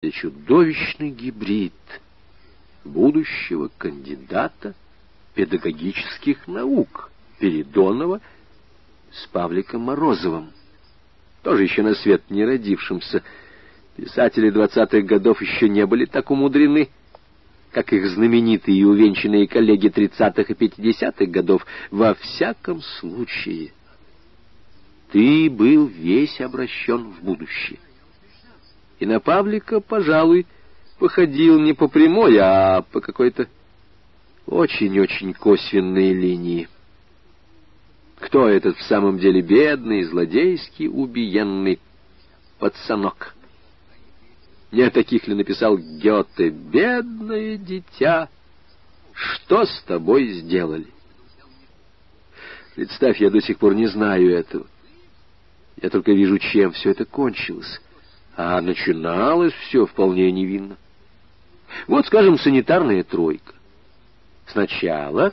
чудовищный гибрид будущего кандидата педагогических наук Передонова с Павликом Морозовым, тоже еще на свет не родившимся. Писатели двадцатых годов еще не были так умудрены, как их знаменитые и увенчанные коллеги тридцатых и пятидесятых годов. Во всяком случае, ты был весь обращен в будущее и на Павлика, пожалуй, походил не по прямой, а по какой-то очень-очень косвенной линии. Кто этот в самом деле бедный, злодейский, убиенный пацанок? Не таких ли написал Гёте «Бедное дитя, что с тобой сделали?» Представь, я до сих пор не знаю этого. Я только вижу, чем все это кончилось. А начиналось все вполне невинно. Вот, скажем, санитарная тройка. Сначала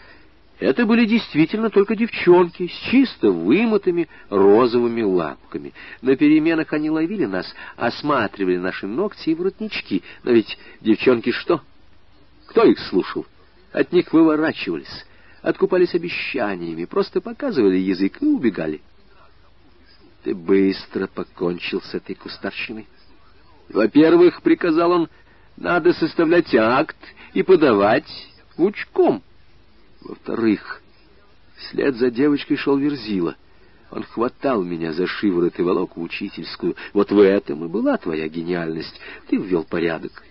это были действительно только девчонки с чисто вымытыми розовыми лапками. На переменах они ловили нас, осматривали наши ногти и воротнички. Но ведь девчонки что? Кто их слушал? От них выворачивались, откупались обещаниями, просто показывали язык и убегали. Ты быстро покончил с этой кустарщиной. Во-первых, приказал он, надо составлять акт и подавать учком. Во-вторых, вслед за девочкой шел Верзила. Он хватал меня за шиворот и волок в учительскую. Вот в этом и была твоя гениальность. Ты ввел порядок.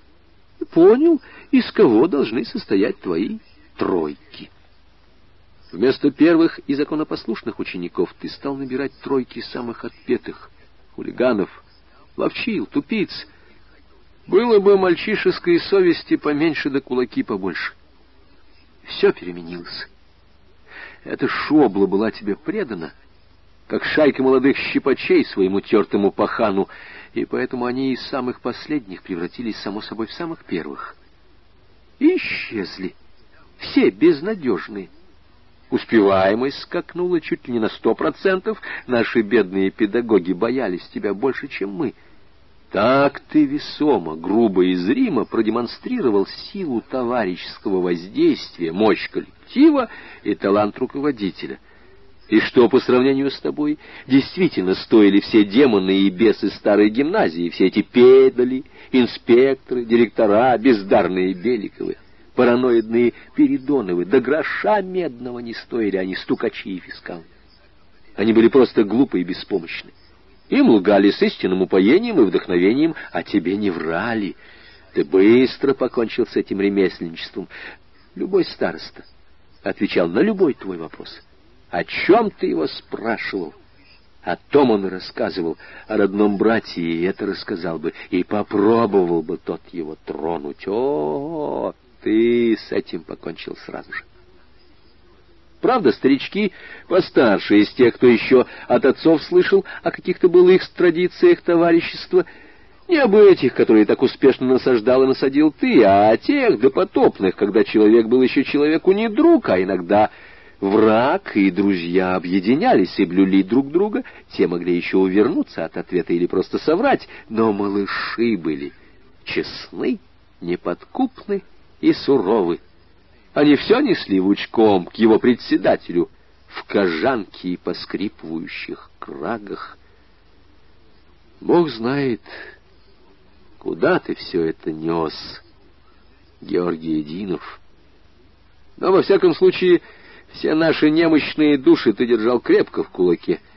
И понял, из кого должны состоять твои тройки. Вместо первых и законопослушных учеников ты стал набирать тройки самых отпетых, хулиганов, ловчил, тупиц. Было бы мальчишеской совести поменьше да кулаки побольше. Все переменилось. Эта шобла была тебе предана, как шайка молодых щипачей своему тертому пахану, и поэтому они из самых последних превратились, само собой, в самых первых. И исчезли. Все безнадежные. Успеваемость скакнула чуть ли не на сто процентов. Наши бедные педагоги боялись тебя больше, чем мы. Так ты весомо, грубо и зримо продемонстрировал силу товарищеского воздействия, мощь коллектива и талант руководителя. И что по сравнению с тобой действительно стоили все демоны и бесы старой гимназии, все эти педали, инспекторы, директора, бездарные Беликовы? параноидные Передоновы, до гроша медного не стоили они, стукачи и фискалы. Они были просто глупы и беспомощны. Им лгали с истинным упоением и вдохновением, а тебе не врали. Ты быстро покончил с этим ремесленничеством. Любой староста отвечал на любой твой вопрос. О чем ты его спрашивал? О том он рассказывал, о родном брате, и это рассказал бы, и попробовал бы тот его тронуть. О, ты с этим покончил сразу же. Правда, старички постарше из тех, кто еще от отцов слышал о каких-то былых традициях товарищества, не об этих, которые так успешно насаждал и насадил ты, а о тех допотопных, когда человек был еще человеку не друг, а иногда враг, и друзья объединялись и блюли друг друга, те могли еще увернуться от ответа или просто соврать, но малыши были честны, неподкупны и суровы. Они все несли лучком к его председателю в кожанке и поскрипывающих крагах. Бог знает, куда ты все это нес, Георгий Единов. Но, во всяком случае, все наши немощные души ты держал крепко в кулаке —